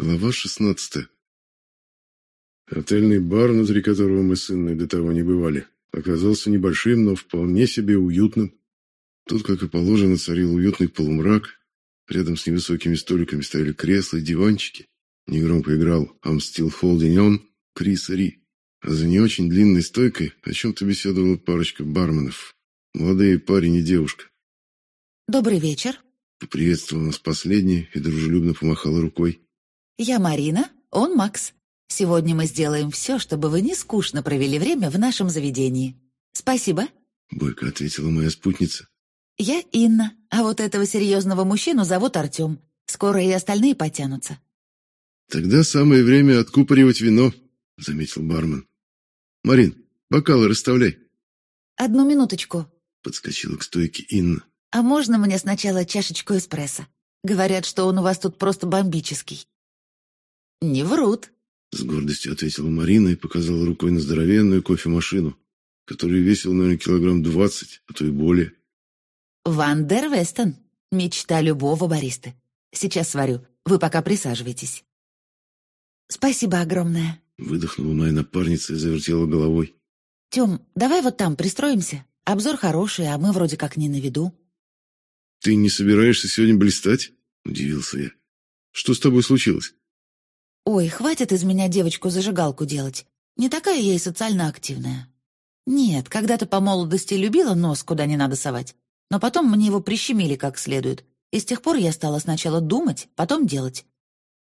Глава 16. Отельный бар, внутри которого мы с Инной до того не бывали, оказался небольшим, но вполне себе уютным. Тут, как и положено, царил уютный полумрак. Рядом с невысокими столиками стояли кресла и диванчики. Негромко играл «I'm still holding on» Крис Ри. А за не очень длинной стойкой о чем-то беседовала парочка барменов. Молодые парень и девушка. «Добрый вечер», — поприветствовала нас последняя и дружелюбно помахала рукой. «Я Марина, он Макс. Сегодня мы сделаем все, чтобы вы не скучно провели время в нашем заведении. Спасибо». Бойко ответила моя спутница. «Я Инна, а вот этого серьезного мужчину зовут Артем. Скоро и остальные потянутся». «Тогда самое время откупоривать вино», — заметил бармен. «Марин, бокалы расставляй». «Одну минуточку», — подскочила к стойке Инна. «А можно мне сначала чашечку эспрессо? Говорят, что он у вас тут просто бомбический». «Не врут», — с гордостью ответила Марина и показала рукой на здоровенную кофемашину, которая весила, наверное, килограмм двадцать, а то и более. «Ван дер Вестон. Мечта любого баристы. Сейчас сварю. Вы пока присаживайтесь». «Спасибо огромное», — выдохнула моя напарница и завертела головой. «Тем, давай вот там пристроимся. Обзор хороший, а мы вроде как не на виду». «Ты не собираешься сегодня блистать?» — удивился я. «Что с тобой случилось?» «Ой, хватит из меня девочку-зажигалку делать. Не такая я и социально активная. Нет, когда-то по молодости любила нос, куда не надо совать. Но потом мне его прищемили как следует. И с тех пор я стала сначала думать, потом делать.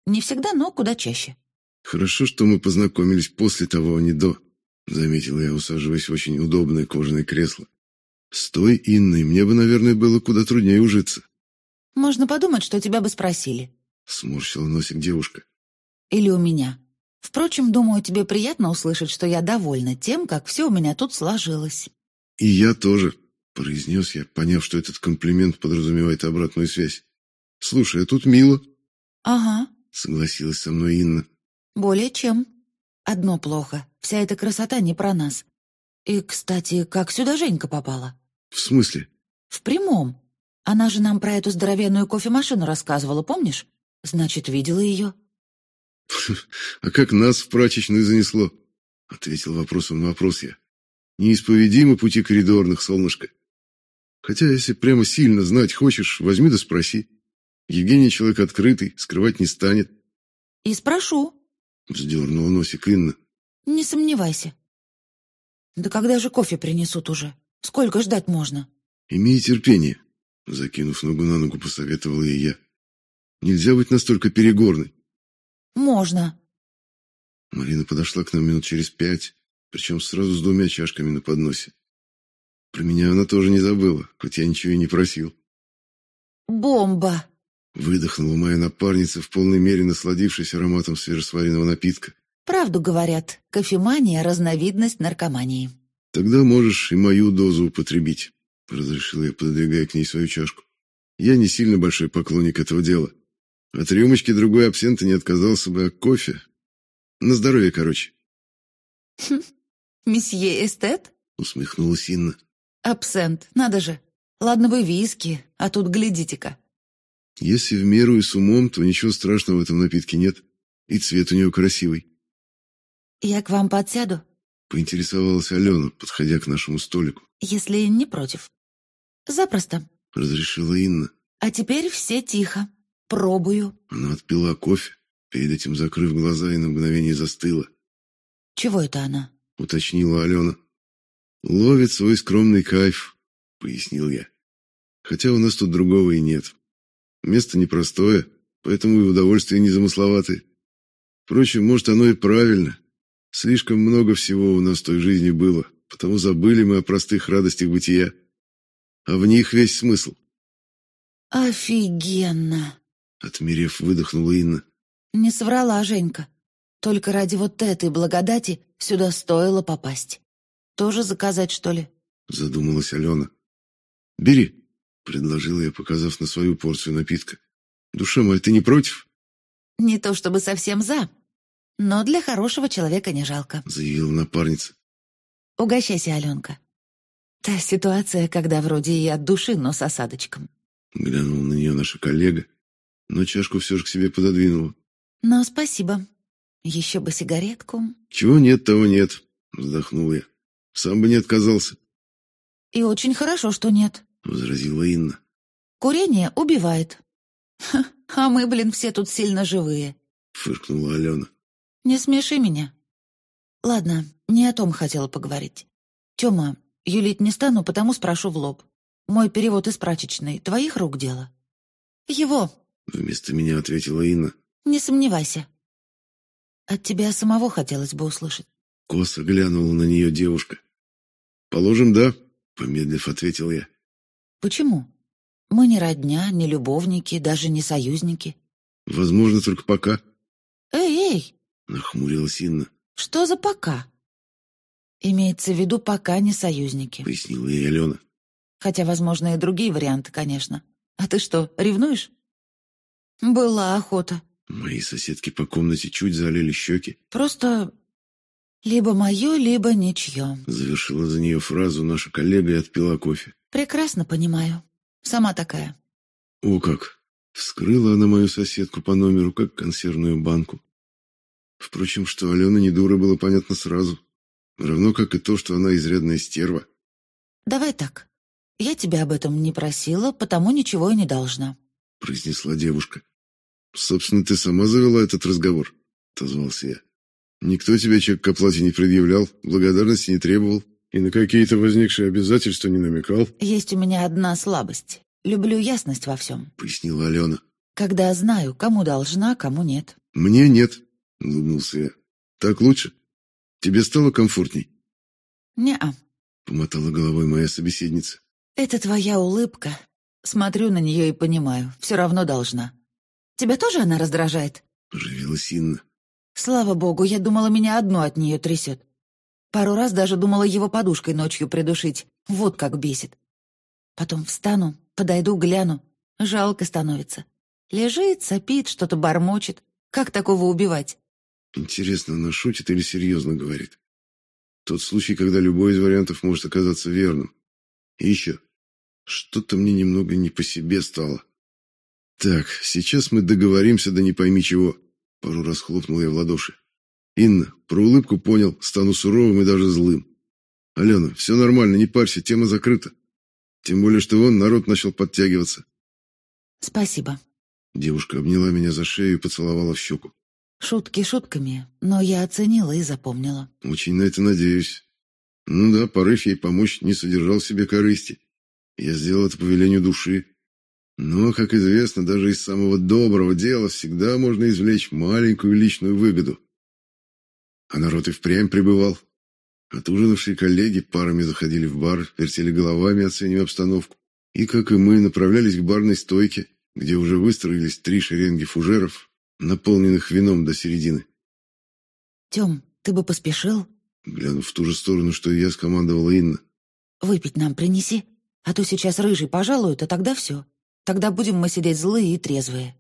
Не всегда, но куда чаще». «Хорошо, что мы познакомились после того, а не до», — заметил я, усаживаясь в очень удобное кожаное кресло. «С той Инной мне бы, наверное, было куда труднее ужиться». «Можно подумать, что тебя бы спросили», — сморщила носик девушка. Или у меня. Впрочем, думаю, тебе приятно услышать, что я довольна тем, как все у меня тут сложилось». «И я тоже», — произнес я, поняв, что этот комплимент подразумевает обратную связь. «Слушай, а тут мило». «Ага», — согласилась со мной Инна. «Более чем. Одно плохо. Вся эта красота не про нас. И, кстати, как сюда Женька попала?» «В смысле?» «В прямом. Она же нам про эту здоровенную кофемашину рассказывала, помнишь? Значит, видела ее». «А как нас в прачечную занесло?» — ответил вопросом на вопрос я. «Неисповедимы пути коридорных, солнышко. Хотя, если прямо сильно знать хочешь, возьми да спроси. Евгений человек открытый, скрывать не станет». «И спрошу», — вздернула носик Инна. «Не сомневайся». «Да когда же кофе принесут уже? Сколько ждать можно?» «Имей терпение», — закинув ногу на ногу, посоветовал ей я. «Нельзя быть настолько перегорной. «Можно». Марина подошла к нам минут через пять, причем сразу с двумя чашками на подносе. Про меня она тоже не забыла, хоть я ничего и не просил. «Бомба!» — выдохнула моя напарница, в полной мере насладившись ароматом свежесваренного напитка. «Правду говорят, кофемания — разновидность наркомании». «Тогда можешь и мою дозу употребить», — разрешил я, пододвигая к ней свою чашку. «Я не сильно большой поклонник этого дела, от рюмочки другой абсента не отказался бы, а кофе... На здоровье, короче. Хм, месье эстет? Усмехнулась Инна. Абсент, надо же. Ладно бы виски, а тут глядите-ка. Если в меру и с умом, то ничего страшного в этом напитке нет. И цвет у него красивый. Я к вам подсяду? Поинтересовалась Алена, подходя к нашему столику. Если не против. Запросто. Разрешила Инна. А теперь все тихо. «Пробую». Она отпила кофе, перед этим закрыв глаза и на мгновение застыла. «Чего это она?» — уточнила Алена. «Ловит свой скромный кайф», — пояснил я. «Хотя у нас тут другого и нет. Место непростое, поэтому и удовольствие незамысловатое. Впрочем, может, оно и правильно. Слишком много всего у нас в той жизни было, потому забыли мы о простых радостях бытия. А в них весь смысл». «Офигенно!» Отмерев, выдохнула Инна. Не соврала Женька. Только ради вот этой благодати сюда стоило попасть. Тоже заказать, что ли? Задумалась Алена. Бери, предложила я, показав на свою порцию напитка. Душа моя, ты не против? Не то чтобы совсем за, но для хорошего человека не жалко, заявила напарница. Угощайся, Аленка. Та ситуация, когда вроде и от души, но с осадочком. Глянул на нее наша коллега, но чашку все же к себе пододвинула. Но спасибо. Еще бы сигаретку. Чего нет, того нет, вздохнул я. Сам бы не отказался. И очень хорошо, что нет, возразила Инна. Курение убивает. Ха, а мы, блин, все тут сильно живые. Фыркнула Алена. Не смеши меня. Ладно, не о том хотела поговорить. Тёма, юлить не стану, потому спрошу в лоб. Мой перевод из прачечной твоих рук дело? Его. Вместо меня ответила Инна. Не сомневайся. От тебя самого хотелось бы услышать. Косо глянула на нее девушка. Положим, да, помедлив ответил я. Почему? Мы не родня, не любовники, даже не союзники. Возможно, только пока. Эй, эй! Нахмурилась Инна. Что за пока? Имеется в виду пока не союзники. Пояснила ей Алена. Хотя, возможно, и другие варианты, конечно. А ты что, ревнуешь? Была охота. Мои соседки по комнате чуть залили щеки. Просто либо мое, либо ничье. Завершила за нее фразу наша коллега и отпила кофе. Прекрасно понимаю. Сама такая. О как! Вскрыла она мою соседку по номеру, как консервную банку. Впрочем, что Алена не дура, было понятно сразу. Равно как и то, что она изрядная стерва. «Давай так. Я тебя об этом не просила, потому ничего и не должна», — произнесла девушка. «Собственно, ты сама завела этот разговор», — отозвался я. «Никто тебя чек к оплате не предъявлял, благодарности не требовал и на какие-то возникшие обязательства не намекал». «Есть у меня одна слабость. Люблю ясность во всем», — пояснила Алена. «Когда знаю, кому должна, кому нет». «Мне нет», — улыбнулся я. «Так лучше? Тебе стало комфортней?» «Не-а», — помотала головой моя собеседница. «Это твоя улыбка. Смотрю на нее и понимаю, все равно должна. Тебя тоже она раздражает?» — оживилась Инна. «Слава богу, я думала, меня одно от нее трясет. Пару раз даже думала его подушкой ночью придушить. Вот как бесит. Потом встану, подойду, гляну. Жалко становится. Лежит, сопит, что-то бормочет. Как такого убивать? Интересно, она шутит или серьезно говорит? Тот случай, когда любой из вариантов может оказаться верным. И еще. Что-то мне немного не по себе стало. Так, сейчас мы договоримся, да не пойми чего. Пару раз хлопнул я в ладоши. Инна, про улыбку понял, стану суровым и даже злым. Алена, все нормально, не парься, тема закрыта. Тем более, что вон народ начал подтягиваться. Спасибо. Девушка обняла меня за шею и поцеловала в щеку. Шутки шутками, но я оценила и запомнила. Очень на это надеюсь. Ну да, порыв ей помочь не содержал в себе корысти. Я сделал это по велению души. Но, как известно, даже из самого доброго дела всегда можно извлечь маленькую личную выгоду. А народ и впрямь пребывал. Отужинавшие коллеги парами заходили в бар, вертели головами, оценивая обстановку. И, как и мы, направлялись к барной стойке, где уже выстроились три шеренги фужеров, наполненных вином до середины. «Тем, ты бы поспешил?» Глянув в ту же сторону, что и я, скомандовала Инна. «Выпить нам принеси, а то сейчас рыжий пожалуют, а тогда все. Тогда будем мы сидеть злые и трезвые».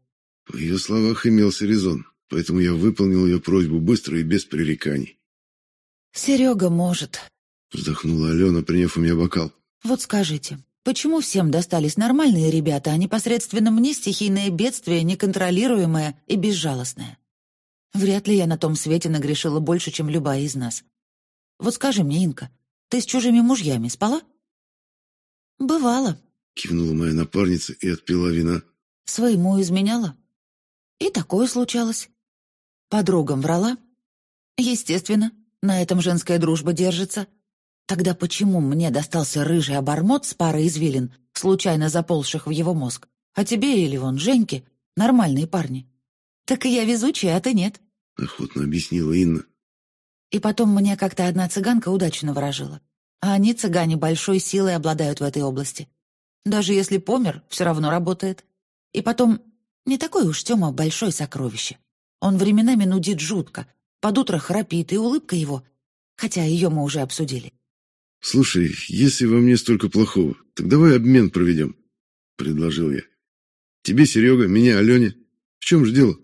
В ее словах имелся резон, поэтому я выполнил ее просьбу быстро и без пререканий. «Серега может», — вздохнула Алена, приняв у меня бокал. «Вот скажите, Почему всем достались нормальные ребята, а непосредственно мне стихийное бедствие, неконтролируемое и безжалостное? Вряд ли я на том свете нагрешила больше, чем любая из нас. Вот скажи мне, Инка, ты с чужими мужьями спала? Бывало, кивнула моя напарница и отпила вина. Своему изменяла. И такое случалось. Подругам врала. Естественно, на этом женская дружба держится. Тогда почему мне достался рыжий обормот с парой извилин, случайно заползших в его мозг, а тебе или вон Женьке нормальные парни? Так и я везучая, а ты нет. Охотно объяснила Инна. И потом мне как-то одна цыганка удачно выражила. А они, цыгане, большой силой обладают в этой области. Даже если помер, все равно работает. И потом, не такой уж Тёма большое сокровище. Он временами нудит жутко, под утро храпит, и улыбка его, хотя ее мы уже обсудили, «Слушай, если во мне столько плохого, так давай обмен проведем», — предложил я. «Тебе, Серега, меня, Алене. В чем же дело?»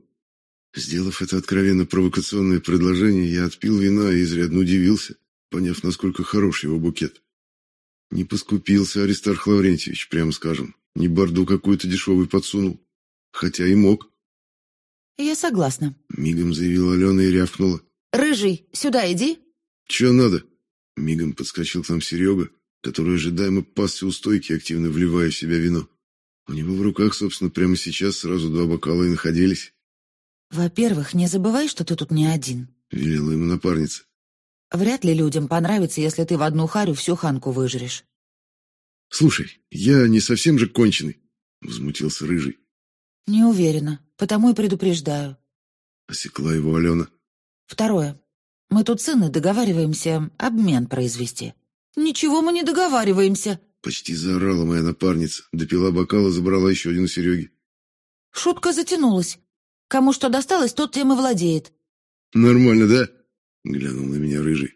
Сделав это откровенно провокационное предложение, я отпил вина и изрядно удивился, поняв, насколько хорош его букет. Не поскупился Аристарх Лаврентьевич, прямо скажем, не борду какую-то дешевую подсунул, хотя и мог. Я согласна. Мигом заявила Алена и рявкнула. Рыжий, сюда иди. Че надо? Мигом подскочил к нам Серега, который ожидаемо пасся у стойки, активно вливая в себя вино. У него в руках, собственно, прямо сейчас сразу два бокала и находились. «Во-первых, не забывай, что ты тут не один», — велела ему напарница. «Вряд ли людям понравится, если ты в одну харю всю ханку выжрешь». «Слушай, я не совсем же конченый», — возмутился Рыжий. «Не уверена, потому и предупреждаю». Осекла его Алена. «Второе. Мы тут цены договариваемся обмен произвести». «Ничего мы не договариваемся», — почти заорала моя напарница, допила бокал и забрала еще один у Сереги. «Шутка затянулась. Кому что досталось, тот тем и владеет». «Нормально, да?» — глянул на меня Рыжий.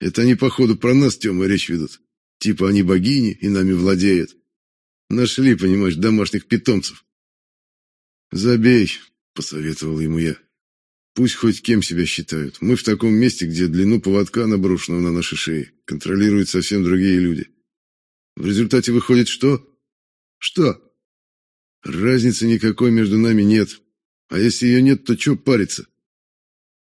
«Это они, походу, про нас, Тёма, речь ведут. Типа они богини и нами владеют. Нашли, понимаешь, домашних питомцев». «Забей», — посоветовал ему я. «Пусть хоть кем себя считают. Мы в таком месте, где длину поводка, наброшенного на наши шеи, контролируют совсем другие люди. В результате выходит что? Что? Разницы никакой между нами нет. А если ее нет, то что париться?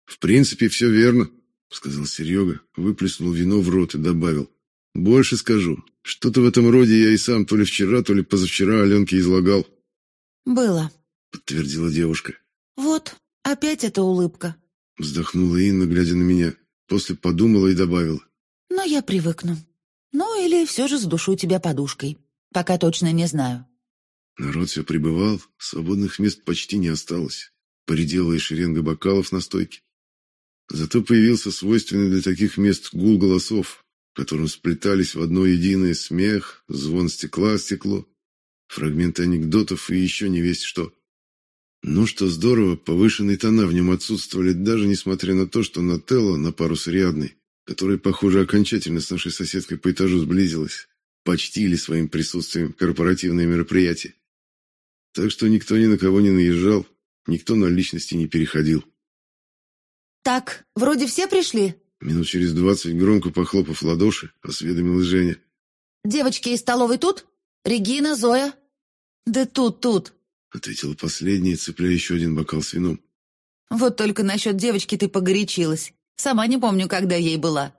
В принципе, все верно, сказал Серега, выплеснул вино в рот и добавил. Больше скажу. Что-то в этом роде я и сам то ли вчера, то ли позавчера Аленке излагал. Было, подтвердила девушка. Вот, опять эта улыбка. Вздохнула Инна, глядя на меня. После подумала и добавила. Но я привыкну. Ну или все же задушу тебя подушкой. Пока точно не знаю. Народ все прибывал, свободных мест почти не осталось. Поредела и шеренга бокалов на стойке. Зато появился свойственный для таких мест гул голосов, в котором сплетались в одно единое смех, звон стекла стекло, фрагменты анекдотов и еще не весть что. Ну что здорово, повышенные тона в нем отсутствовали, даже несмотря на то, что Нателло на пару с Риадной, которая, похоже, окончательно с нашей соседкой по этажу сблизилась, почтили своим присутствием корпоративные мероприятия. Так что никто ни на кого не наезжал, никто на личности не переходил. «Так, вроде все пришли?» Минут через двадцать, громко похлопав ладоши, осведомилась Женя. «Девочки из столовой тут? Регина, Зоя?» «Да тут, тут», — ответила последняя, цепляя еще один бокал с вином. «Вот только насчет девочки ты погорячилась. Сама не помню, когда ей была».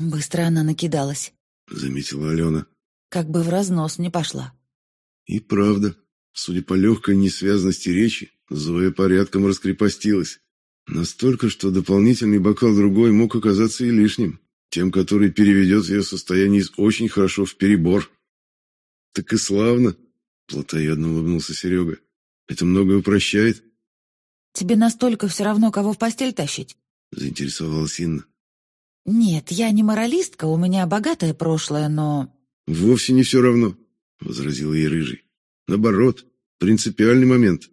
Быстро она накидалась, — заметила Алена. Как бы в разнос не пошла. И правда, судя по легкой несвязности речи, Зоя порядком раскрепостилась. Настолько, что дополнительный бокал другой мог оказаться и лишним, тем, который переведет ее состояние из очень хорошо в перебор. Так и славно, плотоядно улыбнулся Серега. Это многое упрощает. Тебе настолько все равно, кого в постель тащить? Заинтересовалась Инна. Нет, я не моралистка, у меня богатое прошлое, но... Вовсе не все равно, возразил ей Рыжий. Наоборот, принципиальный момент.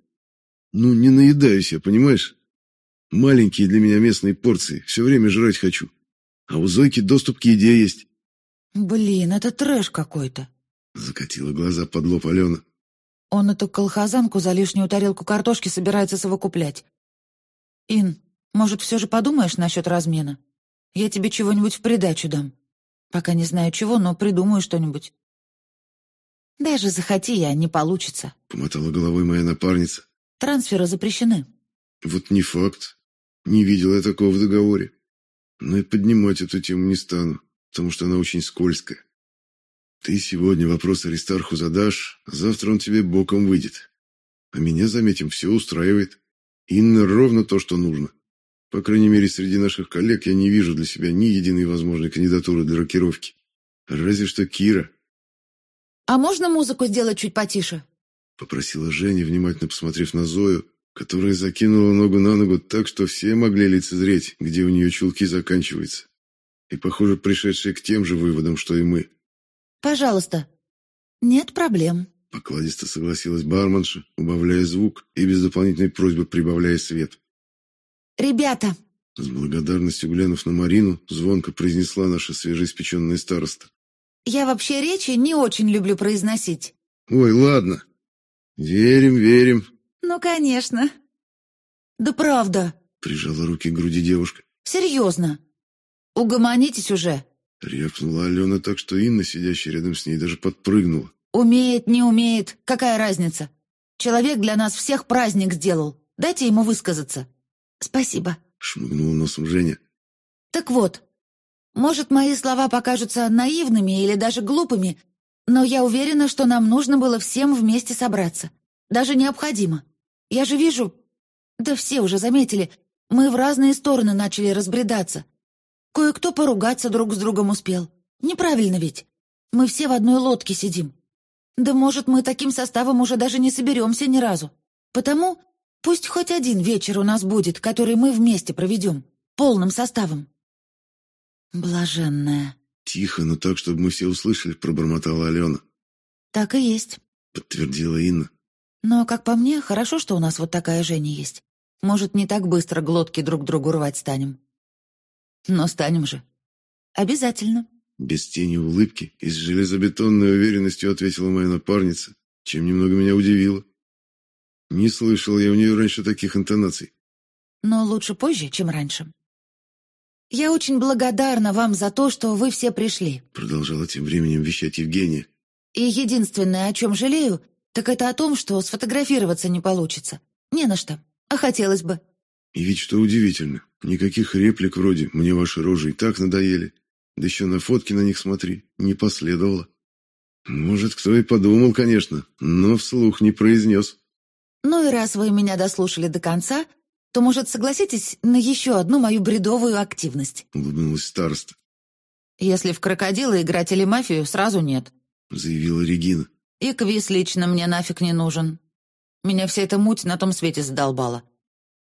Ну, не наедаюсь я, понимаешь? Маленькие для меня местные порции, все время жрать хочу. А у Зойки доступ к еде есть. Блин, это трэш какой-то. Закатила глаза под лоб Алена. Он эту колхозанку за лишнюю тарелку картошки собирается совокуплять. Ин, может, все же подумаешь насчет размена? Я тебе чего-нибудь в придачу дам. Пока не знаю чего, но придумаю что-нибудь. Даже захоти я, не получится. Помотала головой моя напарница. Трансферы запрещены. Вот не факт. Не видел я такого в договоре. Но и поднимать эту тему не стану, потому что она очень скользкая. Ты сегодня вопрос Аристарху задашь, а завтра он тебе боком выйдет. А меня, заметим, все устраивает. Инна ровно то, что нужно. По крайней мере, среди наших коллег я не вижу для себя ни единой возможной кандидатуры для рокировки. Разве что Кира. «А можно музыку сделать чуть потише?» Попросила Женя, внимательно посмотрев на Зою, которая закинула ногу на ногу так, что все могли лицезреть, где у нее чулки заканчиваются. И, похоже, пришедшие к тем же выводам, что и мы. «Пожалуйста». «Нет проблем», — покладисто согласилась барменша, убавляя звук и без дополнительной просьбы прибавляя свет. «Ребята!» С благодарностью глянув на Марину, звонко произнесла наша свежеиспеченная староста. «Я вообще речи не очень люблю произносить». «Ой, ладно. Верим, верим». «Ну, конечно». «Да правда», — прижала руки к груди девушка. «Серьезно. Угомонитесь уже». Рявкнула Алена так, что Инна, сидящая рядом с ней, даже подпрыгнула. «Умеет, не умеет, какая разница? Человек для нас всех праздник сделал. Дайте ему высказаться». «Спасибо», — шмыгнул носом Женя. «Так вот, может, мои слова покажутся наивными или даже глупыми, но я уверена, что нам нужно было всем вместе собраться. Даже необходимо. Я же вижу... Да все уже заметили, мы в разные стороны начали разбредаться. Кое-кто поругаться друг с другом успел. Неправильно ведь. Мы все в одной лодке сидим. Да может, мы таким составом уже даже не соберемся ни разу. Потому пусть хоть один вечер у нас будет, который мы вместе проведем, полным составом. Блаженная. Тихо, но так, чтобы мы все услышали, пробормотала Алена. Так и есть, подтвердила Инна. Но, как по мне, хорошо, что у нас вот такая Женя есть. Может, не так быстро глотки друг другу рвать станем. Но станем же. Обязательно. Без тени улыбки и с железобетонной уверенностью ответила моя напарница, чем немного меня удивило. Не слышал я у нее раньше таких интонаций. Но лучше позже, чем раньше. «Я очень благодарна вам за то, что вы все пришли», продолжала тем временем вещать Евгения. «И единственное, о чем жалею, так это о том, что сфотографироваться не получится. Не на что. А хотелось бы». И ведь что удивительно, никаких реплик вроде «мне ваши рожи и так надоели», да еще на фотки на них смотри, не последовало. Может, кто и подумал, конечно, но вслух не произнес. «Ну и раз вы меня дослушали до конца, то, может, согласитесь на еще одну мою бредовую активность?» — улыбнулась староста. «Если в крокодила играть или мафию, сразу нет», — заявила Регина. «И квиз лично мне нафиг не нужен. Меня вся эта муть на том свете задолбала.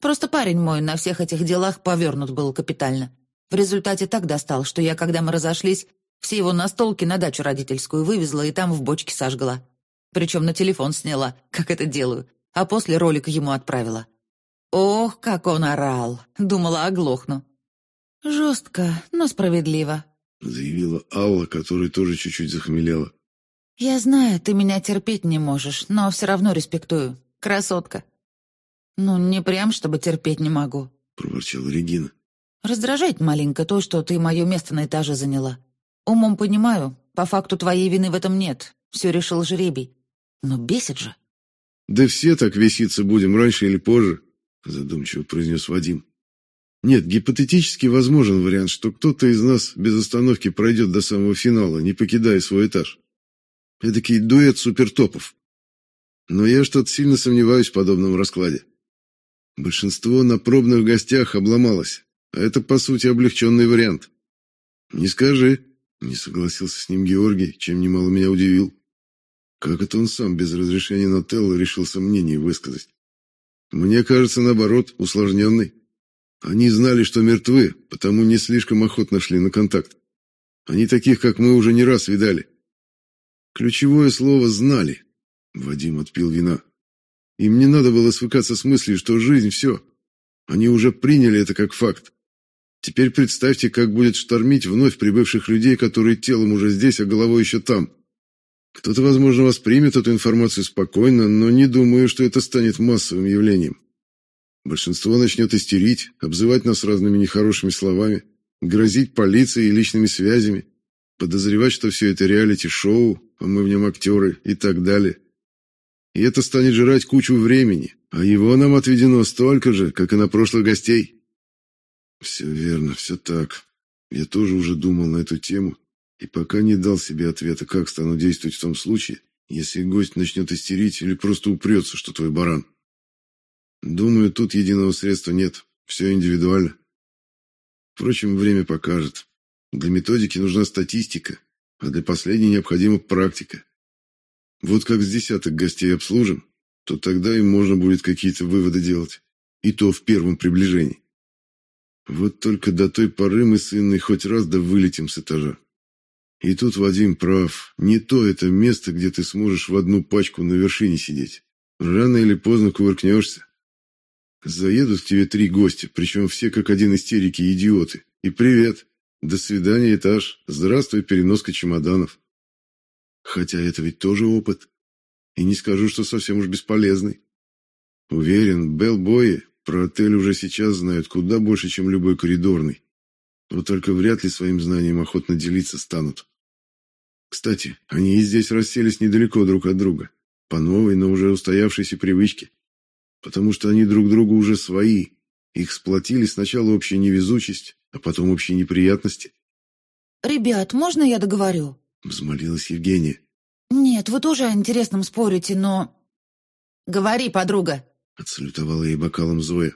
Просто парень мой на всех этих делах повернут был капитально. В результате так достал, что я, когда мы разошлись, все его настолки на дачу родительскую вывезла и там в бочке сожгла. Причем на телефон сняла, как это делаю, а после ролик ему отправила. Ох, как он орал! Думала, оглохну. Жестко, но справедливо. Заявила Алла, которая тоже чуть-чуть захмелела. «Я знаю, ты меня терпеть не можешь, но все равно респектую. Красотка». «Ну, не прям, чтобы терпеть не могу», — проворчала Регина. «Раздражает маленько то, что ты мое место на этаже заняла. Умом понимаю, по факту твоей вины в этом нет. Все решил жребий. Но бесит же». «Да все так веситься будем, раньше или позже», задумчиво произнес Вадим. Нет, гипотетически возможен вариант, что кто-то из нас без остановки пройдет до самого финала, не покидая свой этаж. Эдакий дуэт супертопов. Но я что-то сильно сомневаюсь в подобном раскладе. Большинство на пробных гостях обломалось, а это, по сути, облегченный вариант. «Не скажи», — не согласился с ним Георгий, чем немало меня удивил. Как это он сам без разрешения Нателла решил сомнение высказать? Мне кажется, наоборот, усложненный. Они знали, что мертвы, потому не слишком охотно шли на контакт. Они таких, как мы, уже не раз видали. Ключевое слово «знали». Вадим отпил вина. Им не надо было свыкаться с мыслью, что жизнь — все. Они уже приняли это как факт. Теперь представьте, как будет штормить вновь прибывших людей, которые телом уже здесь, а головой еще там. Кто-то, возможно, воспримет эту информацию спокойно, но не думаю, что это станет массовым явлением. Большинство начнет истерить, обзывать нас разными нехорошими словами, грозить полицией и личными связями, подозревать, что все это реалити-шоу, а мы в нем актеры и так далее. И это станет жрать кучу времени, а его нам отведено столько же, как и на прошлых гостей. Все верно, все так. Я тоже уже думал на эту тему и пока не дал себе ответа, как стану действовать в том случае, если гость начнет истерить или просто упрется, что твой баран. Думаю, тут единого средства нет, все индивидуально. Впрочем, время покажет. Для методики нужна статистика, а для последней необходима практика. Вот как с десяток гостей обслужим, то тогда им можно будет какие-то выводы делать. И то в первом приближении. Вот только до той поры мы с Инной хоть раз да вылетим с этажа. И тут Вадим прав. Не то это место, где ты сможешь в одну пачку на вершине сидеть. Рано или поздно кувыркнешься. Заедут к тебе три гостя, причем все как один истерики идиоты. И привет. До свидания, этаж. Здравствуй, переноска чемоданов. Хотя это ведь тоже опыт. И не скажу, что совсем уж бесполезный. Уверен, Белбои про отель уже сейчас знают куда больше, чем любой коридорный. Вот только вряд ли своим знанием охотно делиться станут. Кстати, они и здесь расселись недалеко друг от друга, по новой, но уже устоявшейся привычке. потому что они друг другу уже свои. Их сплотили сначала общая невезучесть, а потом общие неприятности. «Ребят, можно я договорю?» — взмолилась Евгения. «Нет, вы тоже о интересном спорите, но...» «Говори, подруга!» — отсалютовала ей бокалом Зоя.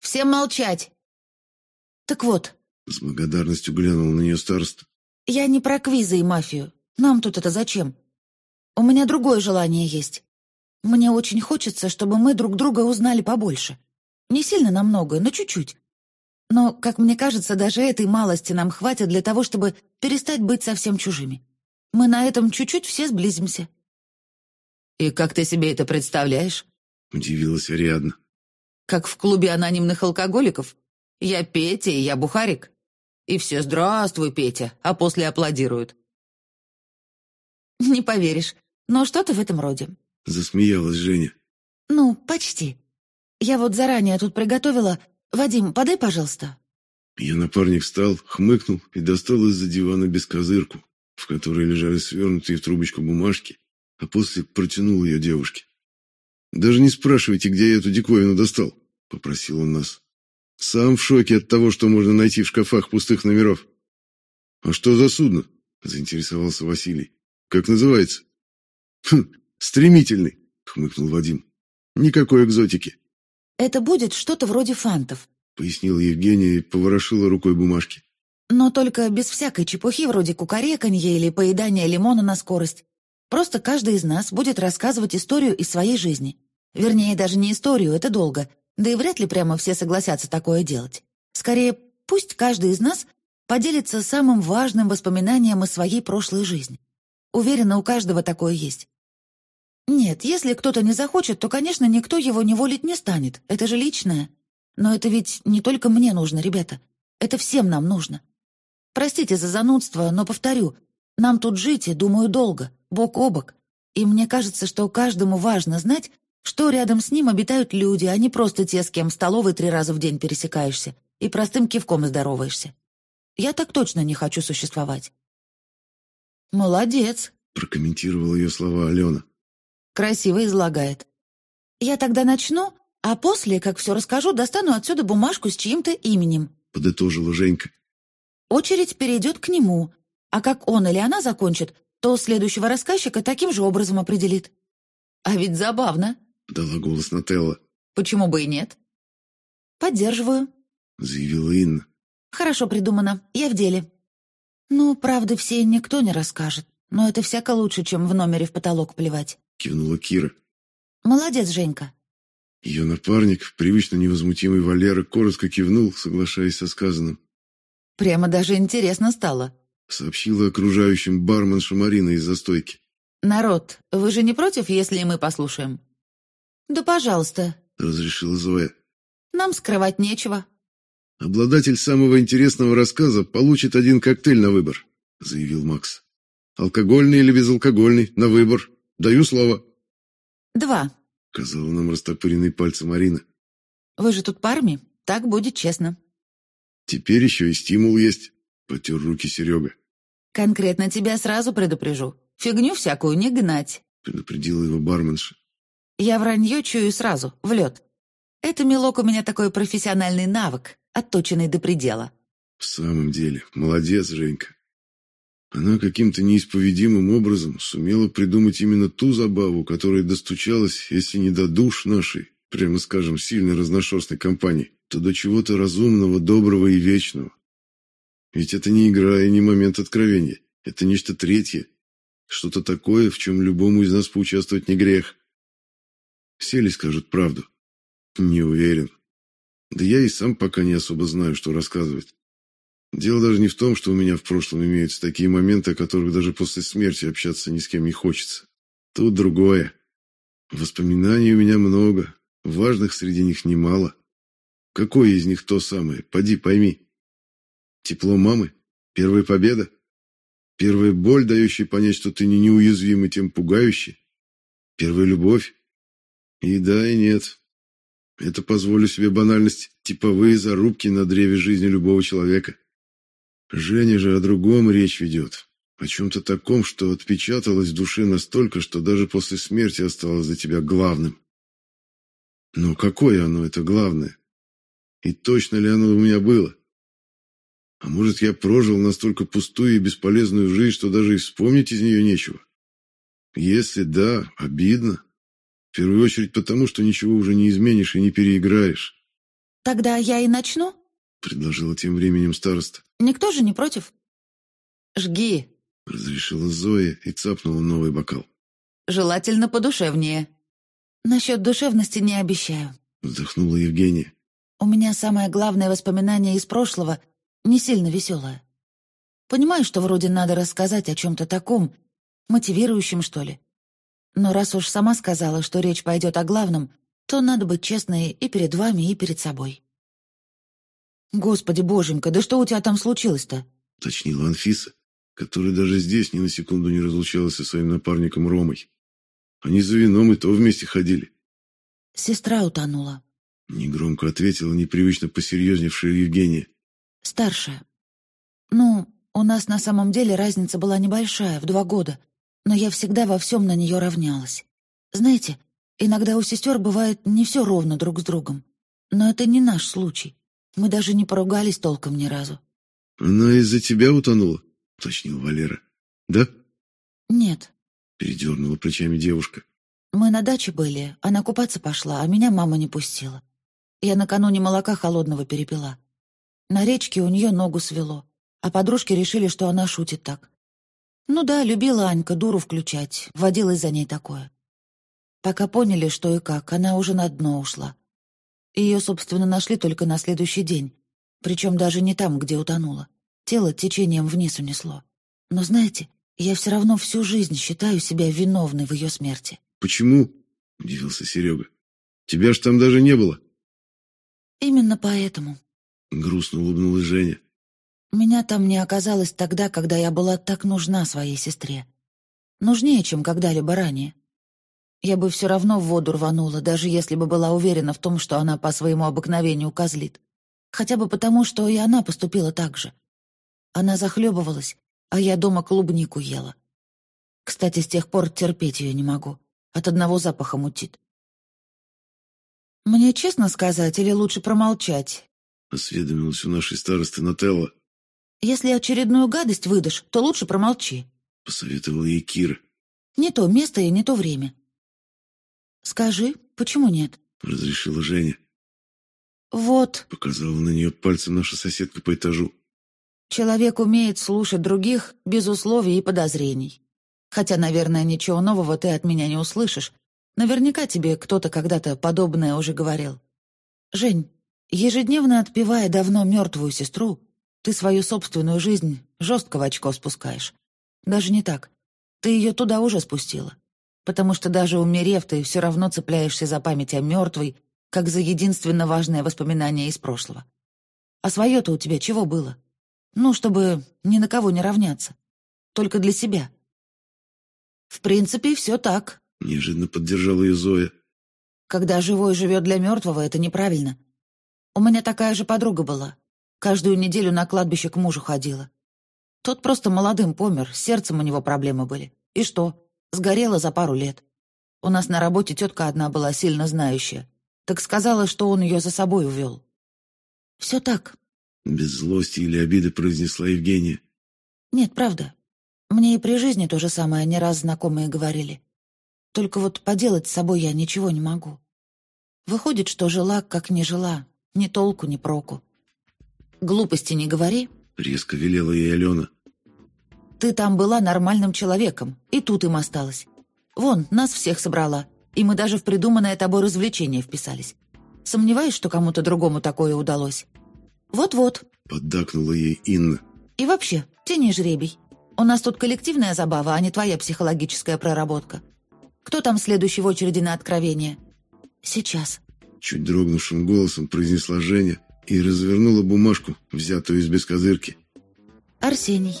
«Всем молчать!» «Так вот...» — с благодарностью глянул на нее староста. «Я не про квизы и мафию. Нам тут это зачем? У меня другое желание есть. Мне очень хочется, чтобы мы друг друга узнали побольше. Не сильно намного, но чуть-чуть. Но, как мне кажется, даже этой малости нам хватит для того, чтобы перестать быть совсем чужими. Мы на этом чуть-чуть все сблизимся». «И как ты себе это представляешь?» — удивилась Ариадна. «Как в клубе анонимных алкоголиков? Я Петя, и я Бухарик. И все «Здравствуй, Петя», а после аплодируют. «Не поверишь, но что-то в этом роде». Засмеялась Женя. «Ну, почти. Я вот заранее тут приготовила. Вадим, подай, пожалуйста». Ее напарник встал, хмыкнул и достал из-за дивана бескозырку, в которой лежали свернутые в трубочку бумажки, а после протянул ее девушке. «Даже не спрашивайте, где я эту диковину достал», — попросил он нас. «Сам в шоке от того, что можно найти в шкафах пустых номеров». «А что за судно?» — заинтересовался Василий. «Как называется?» «Хм, стремительный», — хмыкнул Вадим. «Никакой экзотики». «Это будет что-то вроде фантов», — пояснила Евгения и поворошила рукой бумажки. «Но только без всякой чепухи вроде кукареканья или поедания лимона на скорость. Просто каждый из нас будет рассказывать историю из своей жизни. Вернее, даже не историю, это долго, да и вряд ли прямо все согласятся такое делать. Скорее, пусть каждый из нас поделится самым важным воспоминанием из своей прошлой жизни. Уверена, у каждого такое есть. Нет, если кто-то не захочет, то, конечно, никто его не волить не станет. Это же личное. Но это ведь не только мне нужно, ребята. Это всем нам нужно. Простите за занудство, но повторю, нам тут жить и, думаю, долго бок о бок. И мне кажется, что каждому важно знать, что рядом с ним обитают люди, а не просто те, с кем в столовой три раза в день пересекаешься и простым кивком здороваешься. Я так точно не хочу существовать. «Молодец», — прокомментировала ее слова Алена. «Красиво излагает. Я тогда начну, а после, как все расскажу, достану отсюда бумажку с чьим-то именем», — подытожила Женька. «Очередь перейдет к нему, а как он или она закончит, то следующего рассказчика таким же образом определит. А ведь забавно. Дала голос Нателла. Почему бы и нет? Поддерживаю. Заявила Инна. Хорошо придумано. Я в деле. Ну, правда, все никто не расскажет. Но это всяко лучше, чем в номере в потолок плевать. Кивнула Кира. Молодец, Женька. Ее напарник, привычно невозмутимый Валера, коротко кивнул, соглашаясь со сказанным. Прямо даже интересно стало сообщила окружающим барменша Марина из застойки. «Народ, вы же не против, если мы послушаем?» «Да пожалуйста», — разрешила Зоя. «Нам скрывать нечего». «Обладатель самого интересного рассказа получит один коктейль на выбор», — заявил Макс. «Алкогольный или безалкогольный, на выбор. Даю слово». «Два», — сказала нам растопыренные пальцы Марина. «Вы же тут парми, так будет честно». «Теперь еще и стимул есть», — потер руки Серега. «Конкретно тебя сразу предупрежу. Фигню всякую не гнать», — предупредила его барменша. «Я вранье чую сразу, в лед. Это, милок, у меня такой профессиональный навык, отточенный до предела». «В самом деле, молодец, Женька. Она каким-то неисповедимым образом сумела придумать именно ту забаву, которая достучалась, если не до душ нашей, прямо скажем, сильно разношерстной компании, то до чего-то разумного, доброго и вечного. Ведь это не игра и не момент откровения. Это нечто третье. Что-то такое, в чем любому из нас поучаствовать не грех. Все ли скажут правду? Не уверен. Да я и сам пока не особо знаю, что рассказывать. Дело даже не в том, что у меня в прошлом имеются такие моменты, о которых даже после смерти общаться ни с кем не хочется. Тут другое. Воспоминаний у меня много, важных среди них немало. Какое из них то самое? Поди пойми. Тепло мамы? Первая победа? Первая боль, дающая понять, что ты не неуязвим и тем пугающий? Первая любовь? И да, и нет. Это позволю себе банальность, типовые зарубки на древе жизни любого человека. Женя же о другом речь ведет. О чем-то таком, что отпечаталось в душе настолько, что даже после смерти осталось для тебя главным. Но какое оно, это главное? И точно ли оно у меня было? А может, я прожил настолько пустую и бесполезную жизнь, что даже и вспомнить из нее нечего? Если да, обидно. В первую очередь потому, что ничего уже не изменишь и не переиграешь. «Тогда я и начну?» — предложила тем временем староста. «Никто же не против?» «Жги», — разрешила Зоя и цапнула новый бокал. «Желательно подушевнее». «Насчет душевности не обещаю», — вздохнула Евгения. «У меня самое главное воспоминание из прошлого не сильно веселое. Понимаю, что вроде надо рассказать о чем-то таком, мотивирующем, что ли. Но раз уж сама сказала, что речь пойдет о главном, то надо быть честной и перед вами, и перед собой. «Господи, боженька, да что у тебя там случилось-то?» — уточнила Анфиса, которая даже здесь ни на секунду не разлучалась со своим напарником Ромой. Они за вином и то вместе ходили. «Сестра утонула», — негромко ответила непривычно посерьезневшая Евгения. «Старшая. Ну, у нас на самом деле разница была небольшая, в два года, но я всегда во всем на нее равнялась. Знаете, иногда у сестер бывает не все ровно друг с другом. Но это не наш случай. Мы даже не поругались толком ни разу. «Она из-за тебя утонула?» — уточнил Валера. «Да?» «Нет», — передернула плечами девушка. «Мы на даче были, она купаться пошла, а меня мама не пустила. Я накануне молока холодного перепила. На речке у нее ногу свело, а подружки решили, что она шутит так. Ну да, любила Анька дуру включать, водилась за ней такое. Пока поняли, что и как, она уже на дно ушла. Ее, собственно, нашли только на следующий день, причем даже не там, где утонула. Тело течением вниз унесло. Но знаете, я все равно всю жизнь считаю себя виновной в ее смерти. «Почему?» — удивился Серега. «Тебя ж там даже не было». «Именно поэтому», — грустно улыбнулась Женя. Меня там не оказалось тогда, когда я была так нужна своей сестре. Нужнее, чем когда-либо ранее. Я бы все равно в воду рванула, даже если бы была уверена в том, что она по своему обыкновению козлит. Хотя бы потому, что и она поступила так же. Она захлебывалась, а я дома клубнику ела. Кстати, с тех пор терпеть ее не могу. От одного запаха мутит. «Мне честно сказать или лучше промолчать?» — осведомилась у нашей старосты Нателла. «Если очередную гадость выдашь, то лучше промолчи», — посоветовал ей Кира. «Не то место и не то время». «Скажи, почему нет?» — разрешила Женя. «Вот», — показала на нее пальцем наша соседка по этажу. «Человек умеет слушать других без условий и подозрений. Хотя, наверное, ничего нового ты от меня не услышишь. Наверняка тебе кто-то когда-то подобное уже говорил. Жень, ежедневно отпевая давно мертвую сестру, ты свою собственную жизнь жестко в очко спускаешь. Даже не так. Ты ее туда уже спустила. Потому что даже умерев, ты все равно цепляешься за память о мертвой, как за единственно важное воспоминание из прошлого. А свое-то у тебя чего было? Ну, чтобы ни на кого не равняться. Только для себя. В принципе, все так. Неожиданно поддержала ее Зоя. Когда живой живет для мертвого, это неправильно. У меня такая же подруга была. Каждую неделю на кладбище к мужу ходила. Тот просто молодым помер, с сердцем у него проблемы были. И что? Сгорела за пару лет. У нас на работе тетка одна была сильно знающая. Так сказала, что он ее за собой увел. Все так. Без злости или обиды произнесла Евгения. Нет, правда. Мне и при жизни то же самое не раз знакомые говорили. Только вот поделать с собой я ничего не могу. Выходит, что жила, как не жила. Ни толку, ни проку. «Глупости не говори», — резко велела ей Алена. «Ты там была нормальным человеком, и тут им осталось. Вон, нас всех собрала, и мы даже в придуманное тобой развлечение вписались. Сомневаюсь, что кому-то другому такое удалось. Вот-вот», — поддакнула ей Инна. «И вообще, тяни жребий. У нас тут коллективная забава, а не твоя психологическая проработка. Кто там следующий в очереди на откровение?» «Сейчас», — чуть дрогнувшим голосом произнесла Женя, и развернула бумажку, взятую из бескозырки. «Арсений,